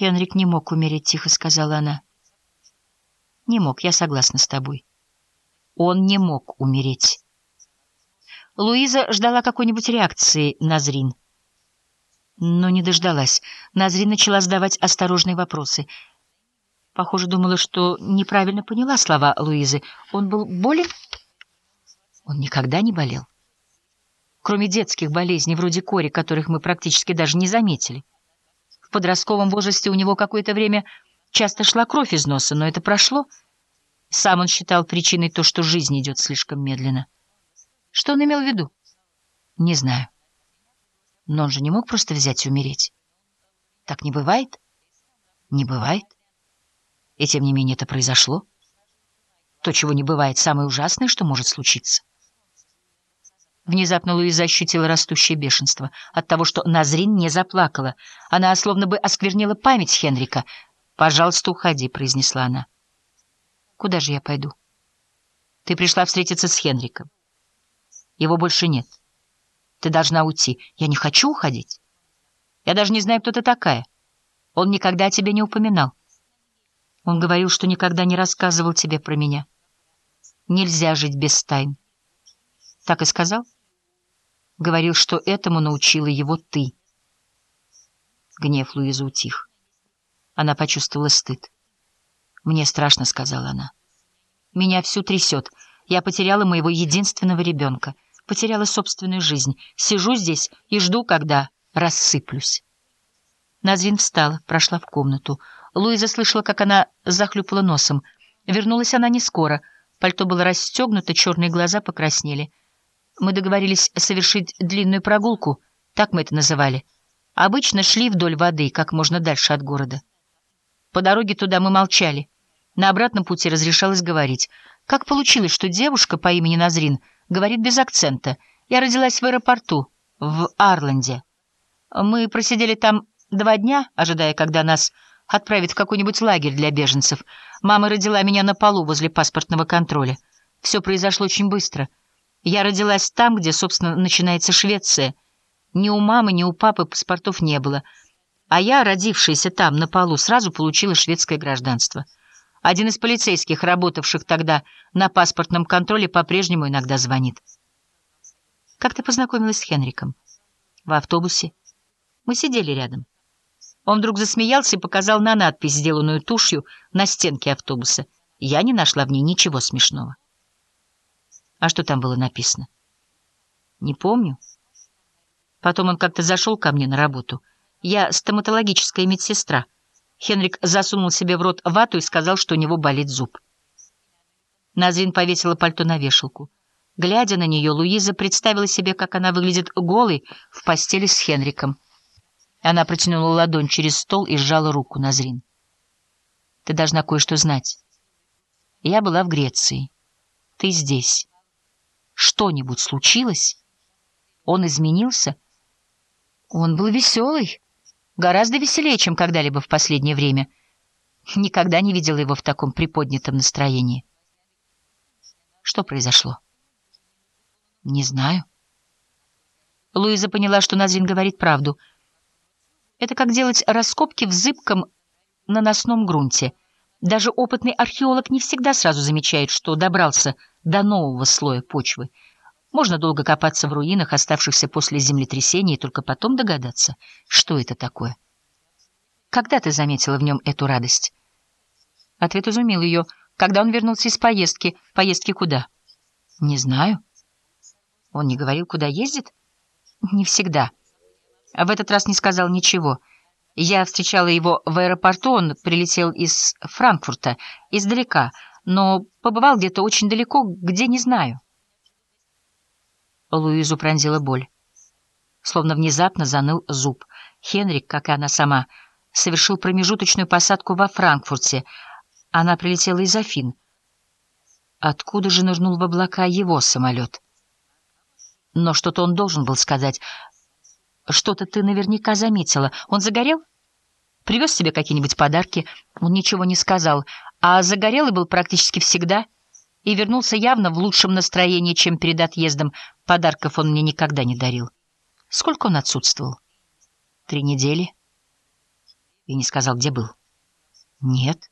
Хенрик не мог умереть, тихо сказала она. Не мог, я согласна с тобой. Он не мог умереть. Луиза ждала какой-нибудь реакции на Зрин. Но не дождалась. Назрин начала задавать осторожные вопросы. Похоже, думала, что неправильно поняла слова Луизы. Он был болен? Он никогда не болел. Кроме детских болезней, вроде кори, которых мы практически даже не заметили. Подростковом возрасте у него какое-то время часто шла кровь из носа, но это прошло. Сам он считал причиной то, что жизнь идет слишком медленно. Что он имел в виду? Не знаю. Но он же не мог просто взять и умереть. Так не бывает? Не бывает. И тем не менее это произошло. То, чего не бывает, самое ужасное, что может случиться. Внезапно Луиза ощутила растущее бешенство от того, что Назрин не заплакала. Она словно бы осквернила память Хенрика. «Пожалуйста, уходи», — произнесла она. «Куда же я пойду?» «Ты пришла встретиться с Хенриком. Его больше нет. Ты должна уйти. Я не хочу уходить. Я даже не знаю, кто ты такая. Он никогда о тебе не упоминал. Он говорил, что никогда не рассказывал тебе про меня. Нельзя жить без тайн. Так и сказал? Говорил, что этому научила его ты. Гнев Луизы утих. Она почувствовала стыд. «Мне страшно», — сказала она. «Меня всю трясет. Я потеряла моего единственного ребенка, потеряла собственную жизнь. Сижу здесь и жду, когда рассыплюсь». Назрин встала, прошла в комнату. Луиза слышала, как она захлюпала носом. Вернулась она не скоро. Пальто было расстегнуто, черные глаза покраснели. Мы договорились совершить длинную прогулку, так мы это называли. Обычно шли вдоль воды, как можно дальше от города. По дороге туда мы молчали. На обратном пути разрешалось говорить. Как получилось, что девушка по имени Назрин говорит без акцента? Я родилась в аэропорту, в Арланде. Мы просидели там два дня, ожидая, когда нас отправят в какой-нибудь лагерь для беженцев. Мама родила меня на полу возле паспортного контроля. Все произошло очень быстро — я родилась там, где, собственно, начинается Швеция. Ни у мамы, ни у папы паспортов не было. А я, родившаяся там, на полу, сразу получила шведское гражданство. Один из полицейских, работавших тогда на паспортном контроле, по-прежнему иногда звонит. «Как ты познакомилась с Хенриком?» «В автобусе. Мы сидели рядом». Он вдруг засмеялся и показал на надпись, сделанную тушью, на стенке автобуса. Я не нашла в ней ничего смешного. А что там было написано? Не помню. Потом он как-то зашел ко мне на работу. Я стоматологическая медсестра. Хенрик засунул себе в рот вату и сказал, что у него болит зуб. Назрин повесила пальто на вешалку. Глядя на нее, Луиза представила себе, как она выглядит голой в постели с Хенриком. Она протянула ладонь через стол и сжала руку Назрин. «Ты должна кое-что знать. Я была в Греции. Ты здесь» что-нибудь случилось? Он изменился? Он был веселый, гораздо веселее, чем когда-либо в последнее время. Никогда не видела его в таком приподнятом настроении. Что произошло? Не знаю. Луиза поняла, что Назрин говорит правду. Это как делать раскопки в зыбком наносном грунте. Даже опытный археолог не всегда сразу замечает, что добрался до нового слоя почвы. Можно долго копаться в руинах, оставшихся после землетрясения, и только потом догадаться, что это такое. Когда ты заметила в нем эту радость? Ответ изумил ее. Когда он вернулся из поездки. Поездки куда? Не знаю. Он не говорил, куда ездит? Не всегда. А в этот раз не сказал ничего. Я встречала его в аэропорту, он прилетел из Франкфурта, издалека — но побывал где-то очень далеко, где не знаю. Луизу пронзила боль. Словно внезапно заныл зуб. Хенрик, как и она сама, совершил промежуточную посадку во Франкфурте. Она прилетела из Афин. Откуда же нырнул в облака его самолет? Но что-то он должен был сказать. Что-то ты наверняка заметила. Он загорел? Привез себе какие-нибудь подарки? Он ничего не сказал а загорелый был практически всегда и вернулся явно в лучшем настроении, чем перед отъездом. Подарков он мне никогда не дарил. Сколько он отсутствовал? Три недели. И не сказал, где был? Нет.